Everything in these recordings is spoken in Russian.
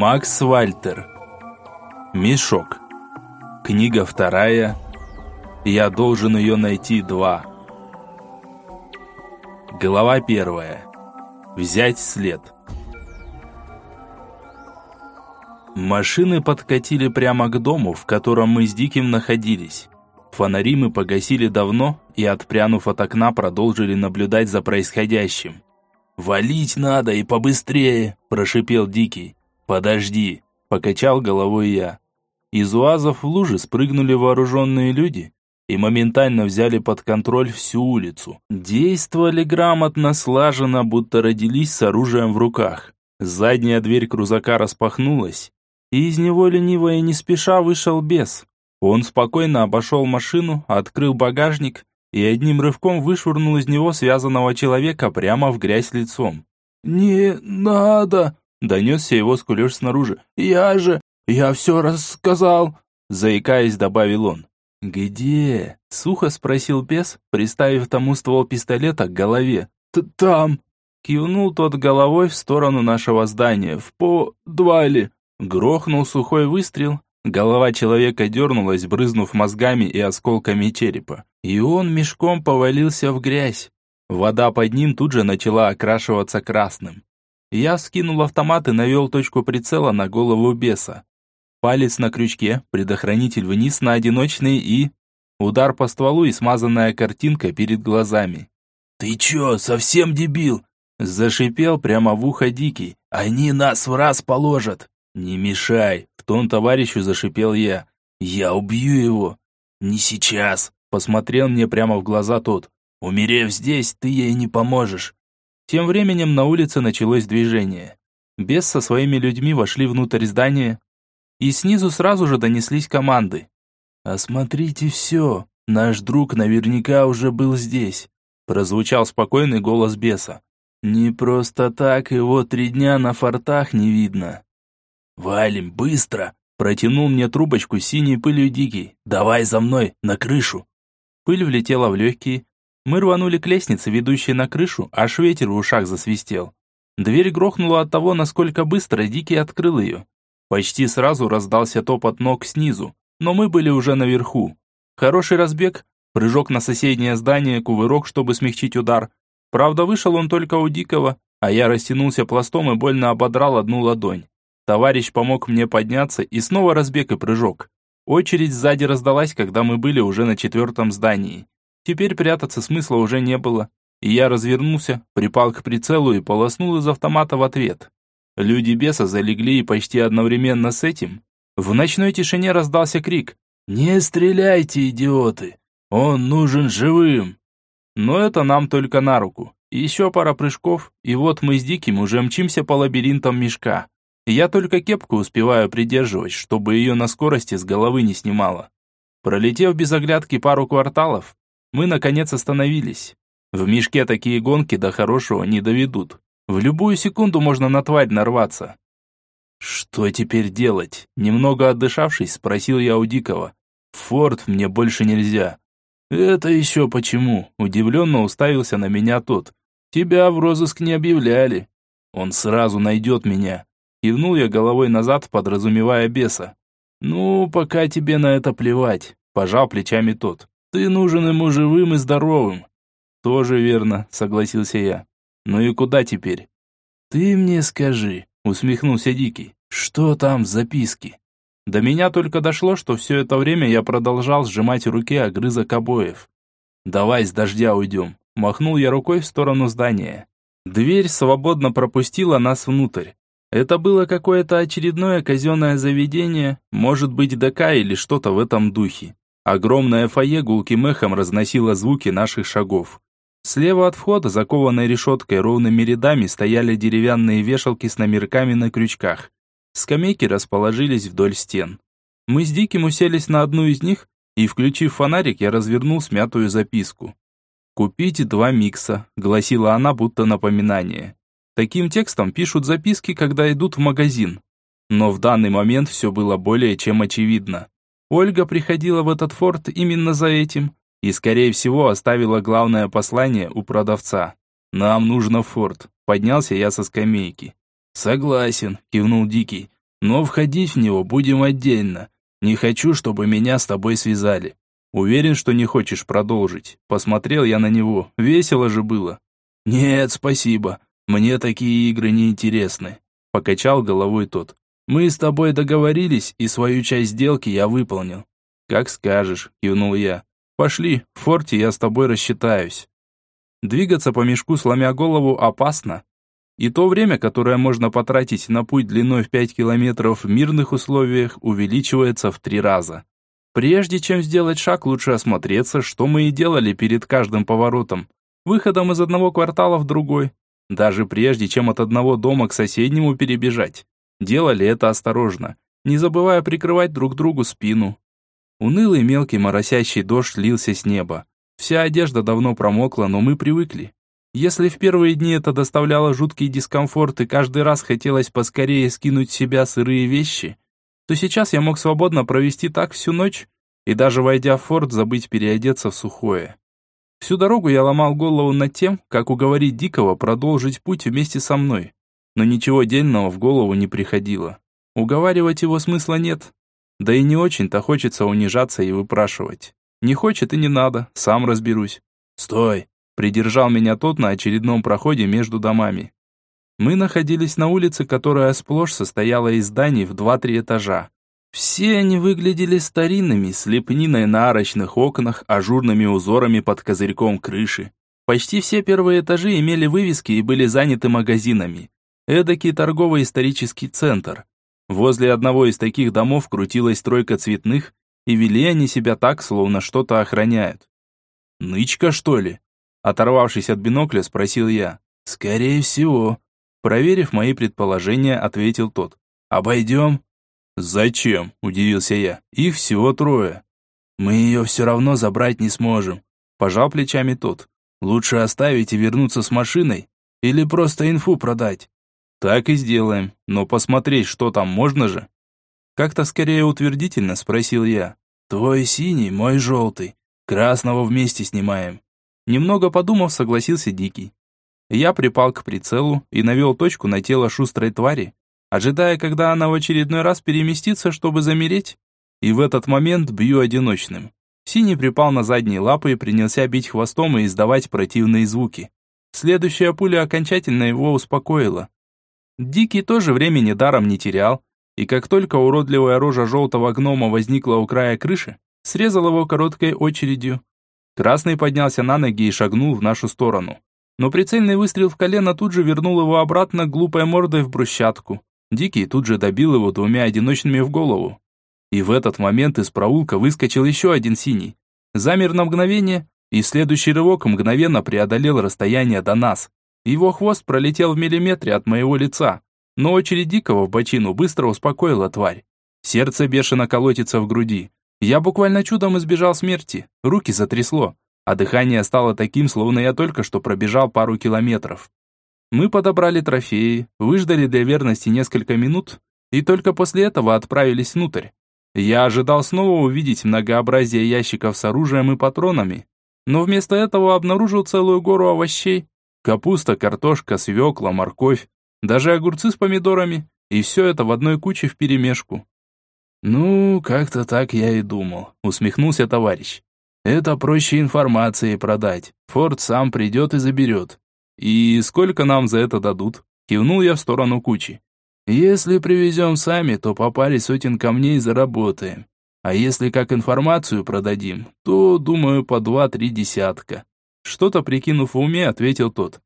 Макс Вальтер. Мешок. Книга вторая. Я должен ее найти два. Глава первая. Взять след. Машины подкатили прямо к дому, в котором мы с Диким находились. Фонари мы погасили давно и, отпрянув от окна, продолжили наблюдать за происходящим. «Валить надо и побыстрее!» – прошипел Дикий. «Подожди!» – покачал головой я. Из уазов в лужи спрыгнули вооруженные люди и моментально взяли под контроль всю улицу. Действовали грамотно, слаженно, будто родились с оружием в руках. Задняя дверь крузака распахнулась, и из него лениво и не спеша вышел бес. Он спокойно обошел машину, открыл багажник и одним рывком вышвырнул из него связанного человека прямо в грязь лицом. «Не надо!» Донесся его скулеж снаружи. «Я же... Я все рассказал!» Заикаясь, добавил он. «Где?» — сухо спросил бес, приставив тому ствол пистолета к голове. «Там!» — кивнул тот головой в сторону нашего здания. «В подвале!» Грохнул сухой выстрел. Голова человека дернулась, брызнув мозгами и осколками черепа. И он мешком повалился в грязь. Вода под ним тут же начала окрашиваться красным. Я скинул автомат и навел точку прицела на голову беса. Палец на крючке, предохранитель вниз на одиночный и... Удар по стволу и смазанная картинка перед глазами. «Ты чё, совсем дебил?» Зашипел прямо в ухо Дикий. «Они нас в раз положат!» «Не мешай!» В тон товарищу зашипел я. «Я убью его!» «Не сейчас!» Посмотрел мне прямо в глаза тот. «Умерев здесь, ты ей не поможешь. Тем временем на улице началось движение. Бес со своими людьми вошли внутрь здания, и снизу сразу же донеслись команды. «Осмотрите все, наш друг наверняка уже был здесь», прозвучал спокойный голос беса. «Не просто так его три дня на фортах не видно». «Валим, быстро!» Протянул мне трубочку синей пылью дикий. «Давай за мной, на крышу!» Пыль влетела в легкие, мы рванули к лестнице, ведущей на крышу, аж ветер в ушах засвистел. Дверь грохнула от того, насколько быстро Дикий открыл ее. Почти сразу раздался топот ног снизу, но мы были уже наверху. Хороший разбег, прыжок на соседнее здание, кувырок, чтобы смягчить удар. Правда, вышел он только у Дикого, а я растянулся пластом и больно ободрал одну ладонь. Товарищ помог мне подняться, и снова разбег и прыжок. Очередь сзади раздалась, когда мы были уже на четвертом здании. Теперь прятаться смысла уже не было, и я развернулся, припал к прицелу и полоснул из автомата в ответ. Люди беса залегли и почти одновременно с этим в ночной тишине раздался крик «Не стреляйте, идиоты! Он нужен живым!» Но это нам только на руку. Еще пара прыжков, и вот мы с Диким уже мчимся по лабиринтам мешка. Я только кепку успеваю придерживать, чтобы ее на скорости с головы не снимало. Пролетев без оглядки пару кварталов, мы, наконец, остановились. В мешке такие гонки до хорошего не доведут. В любую секунду можно на тварь нарваться. «Что теперь делать?» Немного отдышавшись, спросил я у Дикого. «Форд мне больше нельзя». «Это еще почему?» Удивленно уставился на меня тот. «Тебя в розыск не объявляли». «Он сразу найдет меня». Кивнул я головой назад, подразумевая беса. «Ну, пока тебе на это плевать», пожал плечами тот. Ты нужен ему живым и здоровым. Тоже верно, согласился я. Ну и куда теперь? Ты мне скажи, усмехнулся Дикий. Что там в записке? До меня только дошло, что все это время я продолжал сжимать в руке огрызок обоев. «Давай с дождя уйдем», – махнул я рукой в сторону здания. Дверь свободно пропустила нас внутрь. Это было какое-то очередное казенное заведение, может быть ДК или что-то в этом духе. Огромное фойе гулким эхом разносило звуки наших шагов. Слева от входа, закованной решеткой ровными рядами, стояли деревянные вешалки с номерками на крючках. Скамейки расположились вдоль стен. Мы с Диким уселись на одну из них, и, включив фонарик, я развернул смятую записку. «Купите два микса», — гласила она, будто напоминание. Таким текстом пишут записки, когда идут в магазин. Но в данный момент все было более чем очевидно. Ольга приходила в этот форт именно за этим и, скорее всего, оставила главное послание у продавца. «Нам нужно форт», — поднялся я со скамейки. «Согласен», — кивнул Дикий. Но входить в него будем отдельно. Не хочу, чтобы меня с тобой связали. Уверен, что не хочешь продолжить. Посмотрел я на него. Весело же было. Нет, спасибо. Мне такие игры не интересны. Покачал головой тот. Мы с тобой договорились, и свою часть сделки я выполнил. Как скажешь, кивнул я. Пошли, в форте я с тобой рассчитаюсь. Двигаться по мешку, сломя голову, опасно. И то время, которое можно потратить на путь длиной в 5 километров в мирных условиях, увеличивается в три раза. Прежде чем сделать шаг, лучше осмотреться, что мы и делали перед каждым поворотом. Выходом из одного квартала в другой. Даже прежде, чем от одного дома к соседнему перебежать. Делали это осторожно, не забывая прикрывать друг другу спину. Унылый мелкий моросящий дождь лился с неба. Вся одежда давно промокла, но мы привыкли. Если в первые дни это доставляло жуткий дискомфорт и каждый раз хотелось поскорее скинуть с себя сырые вещи, то сейчас я мог свободно провести так всю ночь и даже войдя в форт забыть переодеться в сухое. Всю дорогу я ломал голову над тем, как уговорить Дикого продолжить путь вместе со мной, но ничего дельного в голову не приходило. Уговаривать его смысла нет, да и не очень-то хочется унижаться и выпрашивать. Не хочет и не надо, сам разберусь. «Стой!» Придержал меня тот на очередном проходе между домами. Мы находились на улице, которая сплошь состояла из зданий в два-три этажа. Все они выглядели старинными, с лепниной на арочных окнах, ажурными узорами под козырьком крыши. Почти все первые этажи имели вывески и были заняты магазинами. Эдакий торговый исторический центр. Возле одного из таких домов крутилась тройка цветных, и вели они себя так, словно что-то охраняют. «Нычка, что ли?» Оторвавшись от бинокля, спросил я. «Скорее всего». Проверив мои предположения, ответил тот. «Обойдем?» «Зачем?» – удивился я. «Их всего трое». «Мы ее все равно забрать не сможем», – пожал плечами тот. «Лучше оставить и вернуться с машиной? Или просто инфу продать?» «Так и сделаем, но посмотреть, что там можно же?» Как-то скорее утвердительно спросил я. «Твой синий, мой желтый. Красного вместе снимаем». Немного подумав, согласился Дикий. Я припал к прицелу и навел точку на тело шустрой твари, ожидая, когда она в очередной раз переместится, чтобы замереть. И в этот момент бью одиночным. Синий припал на задние лапы и принялся бить хвостом и издавать противные звуки. Следующая пуля окончательно его успокоила. Дикий тоже времени даром не терял, и как только уродливая рожа желтого гнома возникла у края крыши, срезал его короткой очередью. Красный поднялся на ноги и шагнул в нашу сторону. Но прицельный выстрел в колено тут же вернул его обратно глупой мордой в брусчатку. Дикий тут же добил его двумя одиночными в голову. И в этот момент из проулка выскочил еще один синий. Замер на мгновение, и следующий рывок мгновенно преодолел расстояние до нас. Его хвост пролетел в миллиметре от моего лица, но очередь Дикого в бочину быстро успокоила тварь. Сердце бешено колотится в груди. Я буквально чудом избежал смерти, руки затрясло, а дыхание стало таким, словно я только что пробежал пару километров. Мы подобрали трофеи, выждали для верности несколько минут и только после этого отправились внутрь. Я ожидал снова увидеть многообразие ящиков с оружием и патронами, но вместо этого обнаружил целую гору овощей. Капуста, картошка, свекла, морковь, даже огурцы с помидорами, и все это в одной куче вперемешку. «Ну, как-то так я и думал», — усмехнулся товарищ. «Это проще информации продать. Форд сам придет и заберет». «И сколько нам за это дадут?» Кивнул я в сторону кучи. «Если привезем сами, то по паре сотен камней заработаем. А если как информацию продадим, то, думаю, по два-три десятка». Что-то прикинув в уме, ответил тот.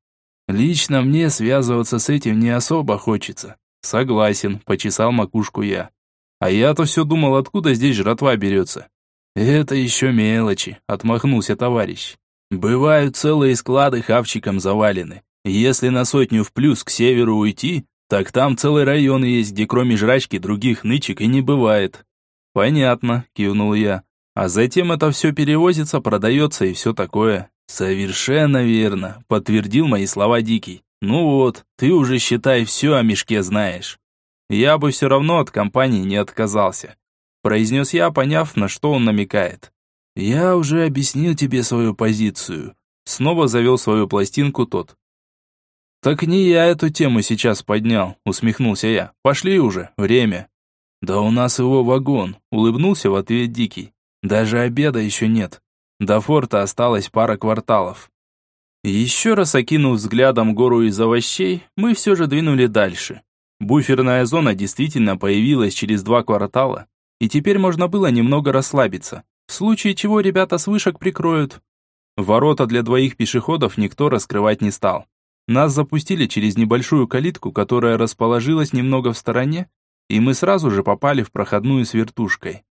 «Лично мне связываться с этим не особо хочется». «Согласен», — почесал макушку я. А я-то все думал, откуда здесь жратва берется. Это еще мелочи, отмахнулся товарищ. Бывают целые склады хавчиком завалены. Если на сотню в плюс к северу уйти, так там целый район есть, где кроме жрачки других нычек и не бывает. Понятно, кивнул я. А затем это все перевозится, продается и все такое. Совершенно верно, подтвердил мои слова Дикий. Ну вот, ты уже считай все о мешке знаешь я бы все равно от компании не отказался», произнес я, поняв, на что он намекает. «Я уже объяснил тебе свою позицию», снова завел свою пластинку тот. «Так не я эту тему сейчас поднял», — усмехнулся я. «Пошли уже, время». «Да у нас его вагон», — улыбнулся в ответ Дикий. «Даже обеда еще нет. До форта осталось пара кварталов». Еще раз окинув взглядом гору из овощей, мы все же двинули дальше. Буферная зона действительно появилась через два квартала, и теперь можно было немного расслабиться, в случае чего ребята с вышек прикроют. Ворота для двоих пешеходов никто раскрывать не стал. Нас запустили через небольшую калитку, которая расположилась немного в стороне, и мы сразу же попали в проходную с вертушкой.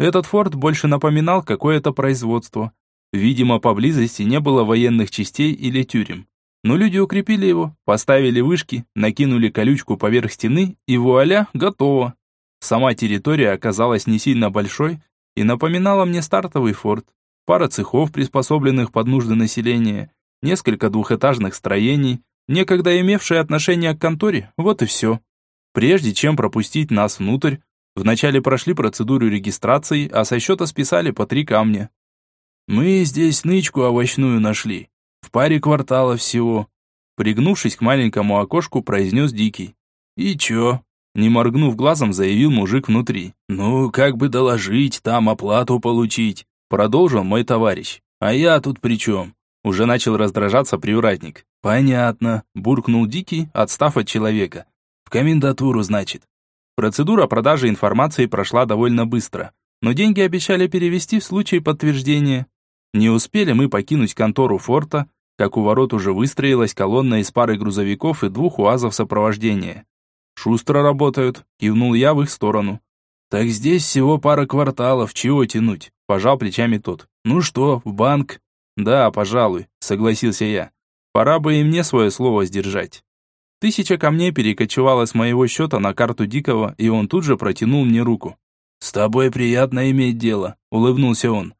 Этот форт больше напоминал какое-то производство. Видимо, поблизости не было военных частей или тюрем. Но люди укрепили его, поставили вышки, накинули колючку поверх стены, и вуаля, готово. Сама территория оказалась не сильно большой и напоминала мне стартовый форт. Пара цехов, приспособленных под нужды населения, несколько двухэтажных строений, некогда имевшие отношение к конторе, вот и все. Прежде чем пропустить нас внутрь, вначале прошли процедуру регистрации, а со счета списали по три камня. Мы здесь нычку овощную нашли, в паре кварталов всего. Пригнувшись к маленькому окошку, произнес Дикий. И чё? Не моргнув глазом, заявил мужик внутри. «Ну, как бы доложить, там оплату получить», продолжил мой товарищ. «А я тут при чем? Уже начал раздражаться привратник. «Понятно», – буркнул Дикий, отстав от человека. «В комендатуру, значит». Процедура продажи информации прошла довольно быстро, но деньги обещали перевести в случае подтверждения. Не успели мы покинуть контору форта, как у ворот уже выстроилась колонна из пары грузовиков и двух уазов сопровождения. «Шустро работают», – кивнул я в их сторону. «Так здесь всего пара кварталов, чего тянуть?» – пожал плечами тот. «Ну что, в банк?» «Да, пожалуй», — согласился я. «Пора бы и мне свое слово сдержать». Тысяча камней перекочевала с моего счета на карту Дикого, и он тут же протянул мне руку. «С тобой приятно иметь дело», — улыбнулся он.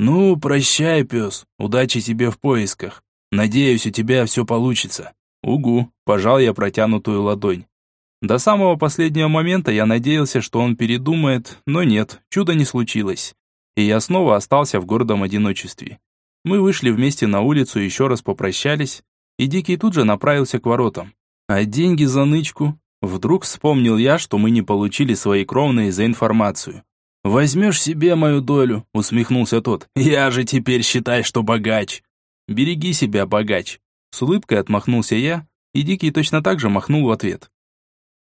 «Ну, прощай, пес, удачи тебе в поисках. Надеюсь, у тебя все получится». «Угу», — пожал я протянутую ладонь. До самого последнего момента я надеялся, что он передумает, но нет, чуда не случилось. И я снова остался в гордом одиночестве. Мы вышли вместе на улицу, еще раз попрощались, и Дикий тут же направился к воротам. А деньги за нычку? Вдруг вспомнил я, что мы не получили свои кровные за информацию. «Возьмешь себе мою долю», — усмехнулся тот. «Я же теперь считай, что богач». «Береги себя, богач». С улыбкой отмахнулся я, и Дикий точно так же махнул в ответ.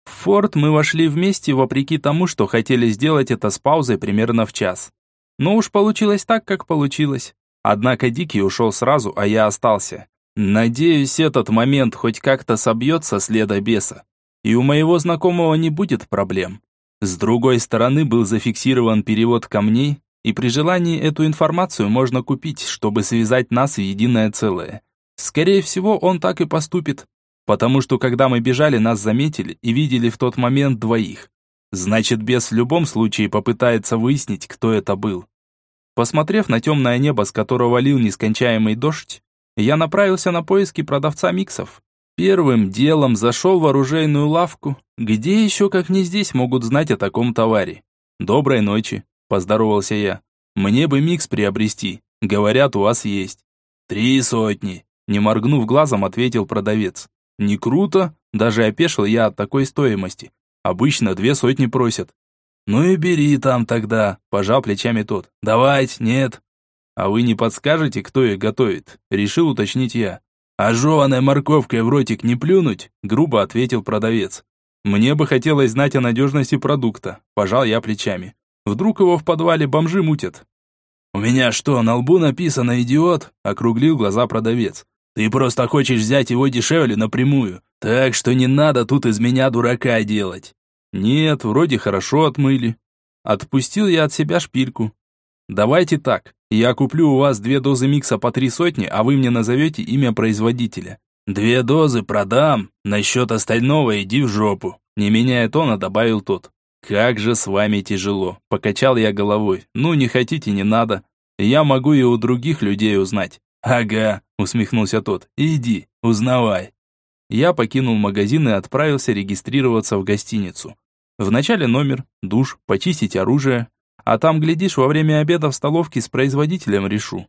В форт мы вошли вместе, вопреки тому, что хотели сделать это с паузой примерно в час. Но уж получилось так, как получилось. Однако Дикий ушел сразу, а я остался. Надеюсь, этот момент хоть как-то собьется следа беса, и у моего знакомого не будет проблем. С другой стороны был зафиксирован перевод камней, и при желании эту информацию можно купить, чтобы связать нас в единое целое. Скорее всего, он так и поступит, потому что когда мы бежали, нас заметили и видели в тот момент двоих. Значит, бес в любом случае попытается выяснить, кто это был. Посмотрев на темное небо, с которого лил нескончаемый дождь, я направился на поиски продавца миксов. Первым делом зашел в оружейную лавку, где еще как не здесь могут знать о таком товаре. «Доброй ночи», – поздоровался я. «Мне бы микс приобрести. Говорят, у вас есть». «Три сотни», – не моргнув глазом, ответил продавец. «Не круто?» – даже опешил я от такой стоимости. Обычно две сотни просят. «Ну и бери там тогда», – пожал плечами тот. «Давать, нет». «А вы не подскажете, кто их готовит?» – решил уточнить я. «А жеваной морковкой в ротик не плюнуть?» – грубо ответил продавец. «Мне бы хотелось знать о надежности продукта», – пожал я плечами. «Вдруг его в подвале бомжи мутят?» «У меня что, на лбу написано «идиот»?» – округлил глаза продавец. «Ты просто хочешь взять его дешевле напрямую, так что не надо тут из меня дурака делать». Нет, вроде хорошо отмыли. Отпустил я от себя шпильку. Давайте так, я куплю у вас две дозы микса по три сотни, а вы мне назовете имя производителя. Две дозы продам, насчет остального иди в жопу. Не меняя тона, добавил тот. Как же с вами тяжело. Покачал я головой. Ну, не хотите, не надо. Я могу и у других людей узнать. Ага, усмехнулся тот. Иди, узнавай. Я покинул магазин и отправился регистрироваться в гостиницу. Вначале номер, душ, почистить оружие, а там, глядишь, во время обеда в столовке с производителем решу.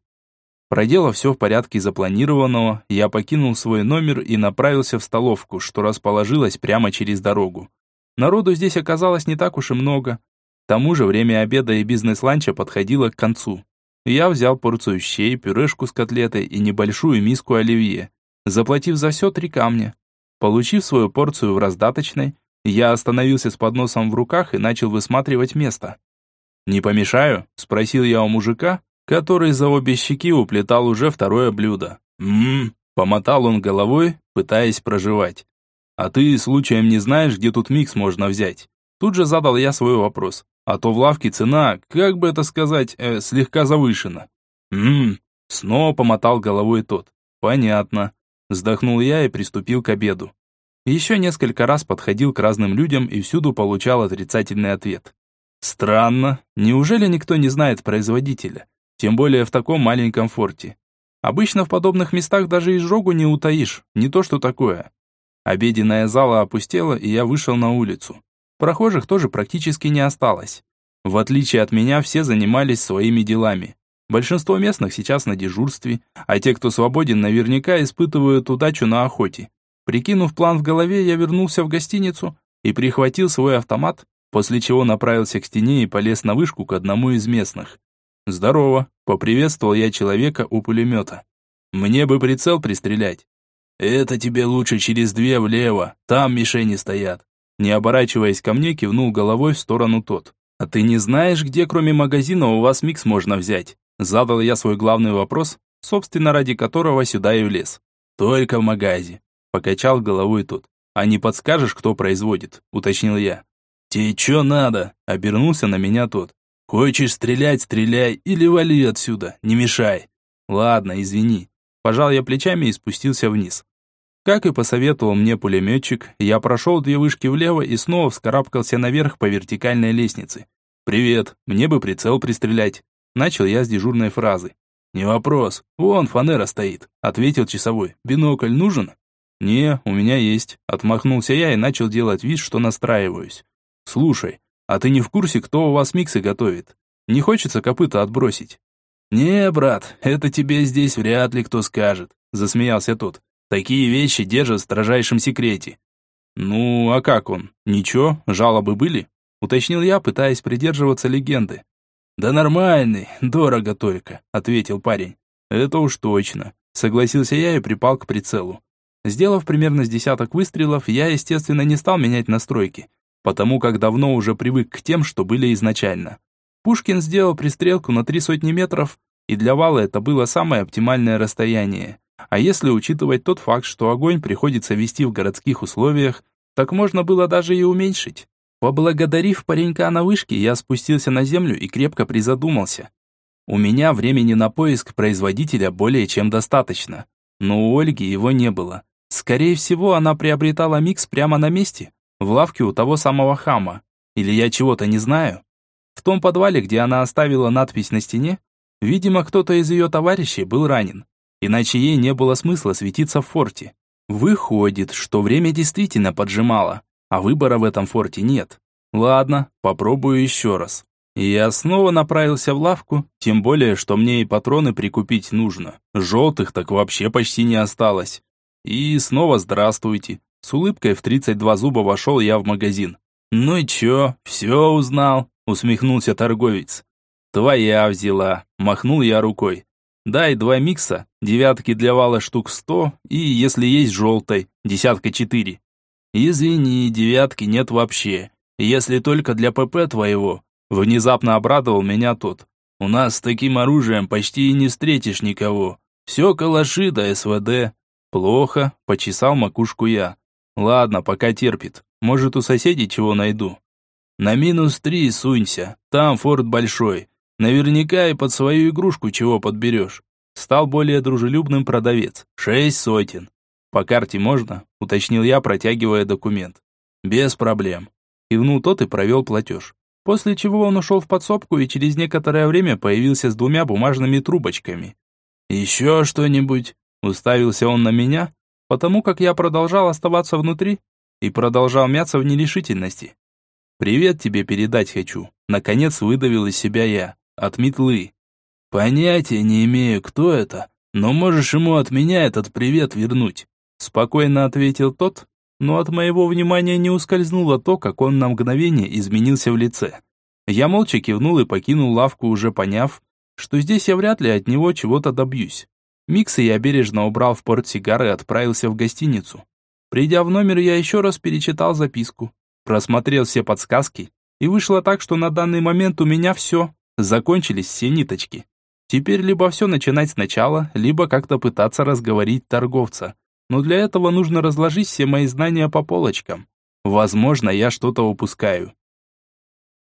Проделав все в порядке запланированного, я покинул свой номер и направился в столовку, что расположилась прямо через дорогу. Народу здесь оказалось не так уж и много. К тому же время обеда и бизнес-ланча подходило к концу. Я взял порцию щей, пюрешку с котлетой и небольшую миску оливье, заплатив за все три камня. Получив свою порцию в раздаточной, я остановился с подносом в руках и начал высматривать место. «Не помешаю?» – спросил я у мужика, который за обе щеки уплетал уже второе блюдо. «Ммм», – помотал он головой, пытаясь проживать. «А ты случаем не знаешь, где тут микс можно взять?» Тут же задал я свой вопрос. А то в лавке цена, как бы это сказать, э, слегка завышена. Ммм, снова помотал головой тот. Понятно. Вздохнул я и приступил к обеду. Еще несколько раз подходил к разным людям и всюду получал отрицательный ответ. Странно, неужели никто не знает производителя? Тем более в таком маленьком форте. Обычно в подобных местах даже изжогу не утаишь, не то что такое. Обеденная зала опустела, и я вышел на улицу. Прохожих тоже практически не осталось. В отличие от меня, все занимались своими делами. Большинство местных сейчас на дежурстве, а те, кто свободен, наверняка испытывают удачу на охоте. Прикинув план в голове, я вернулся в гостиницу и прихватил свой автомат, после чего направился к стене и полез на вышку к одному из местных. «Здорово», — поприветствовал я человека у пулемета. «Мне бы прицел пристрелять». «Это тебе лучше через две влево, там мишени стоят», не оборачиваясь ко мне, кивнул головой в сторону тот. «А ты не знаешь, где кроме магазина у вас микс можно взять?» Задал я свой главный вопрос, собственно, ради которого сюда и влез. «Только в магазе», — покачал головой тот. «А не подскажешь, кто производит?» — уточнил я. «Тебе чё надо?» — обернулся на меня тот. «Хочешь стрелять, стреляй, или вали отсюда, не мешай». «Ладно, извини». Пожал я плечами и спустился вниз. Как и посоветовал мне пулеметчик, я прошел две вышки влево и снова вскарабкался наверх по вертикальной лестнице. «Привет, мне бы прицел пристрелять». Начал я с дежурной фразы. «Не вопрос, вон фанера стоит», — ответил часовой. «Бинокль нужен?» «Не, у меня есть», — отмахнулся я и начал делать вид, что настраиваюсь. «Слушай, а ты не в курсе, кто у вас миксы готовит? Не хочется копыта отбросить?» «Не, брат, это тебе здесь вряд ли кто скажет», — засмеялся тот. Такие вещи держат в строжайшем секрете. Ну, а как он? Ничего, жалобы были? Уточнил я, пытаясь придерживаться легенды. Да нормальный, дорого только, ответил парень. Это уж точно, согласился я и припал к прицелу. Сделав примерно с десяток выстрелов, я, естественно, не стал менять настройки, потому как давно уже привык к тем, что были изначально. Пушкин сделал пристрелку на три сотни метров, и для вала это было самое оптимальное расстояние. А если учитывать тот факт, что огонь приходится вести в городских условиях, так можно было даже и уменьшить. Поблагодарив паренька на вышке, я спустился на землю и крепко призадумался. У меня времени на поиск производителя более чем достаточно, но у Ольги его не было. Скорее всего, она приобретала микс прямо на месте, в лавке у того самого хама. Или я чего-то не знаю? В том подвале, где она оставила надпись на стене, видимо, кто-то из ее товарищей был ранен иначе ей не было смысла светиться в форте. Выходит, что время действительно поджимало, а выбора в этом форте нет. Ладно, попробую еще раз. И я снова направился в лавку, тем более, что мне и патроны прикупить нужно. Желтых так вообще почти не осталось. И снова здравствуйте. С улыбкой в 32 зуба вошел я в магазин. «Ну и чё, все узнал?» – усмехнулся торговец. «Твоя взяла», – махнул я рукой. Дай два микса, девятки для вала штук сто и, если есть желтой, десятка четыре. Извини, девятки нет вообще, если только для ПП твоего. Внезапно обрадовал меня тот. У нас с таким оружием почти и не встретишь никого. Все калаши да СВД. Плохо, почесал макушку я. Ладно, пока терпит. Может, у соседей чего найду. На минус три сунься, там форт большой. Наверняка и под свою игрушку чего подберешь. Стал более дружелюбным продавец. Шесть сотен. По карте можно? Уточнил я, протягивая документ. Без проблем. Кивнул тот и провел платеж. После чего он ушел в подсобку и через некоторое время появился с двумя бумажными трубочками. «Еще что-нибудь?» Уставился он на меня, потому как я продолжал оставаться внутри и продолжал мяться в нерешительности. «Привет тебе передать хочу», наконец выдавил из себя я от метлы. Понятия не имею, кто это, но можешь ему от меня этот привет вернуть. Спокойно ответил тот, но от моего внимания не ускользнуло то, как он на мгновение изменился в лице. Я молча кивнул и покинул лавку, уже поняв, что здесь я вряд ли от него чего-то добьюсь. Миксы я бережно убрал в портсигар и отправился в гостиницу. Придя в номер, я еще раз перечитал записку, просмотрел все подсказки, и вышло так, что на данный момент у меня все, закончились все ниточки. Теперь либо все начинать сначала, либо как-то пытаться разговорить торговца. Но для этого нужно разложить все мои знания по полочкам. Возможно, я что-то упускаю.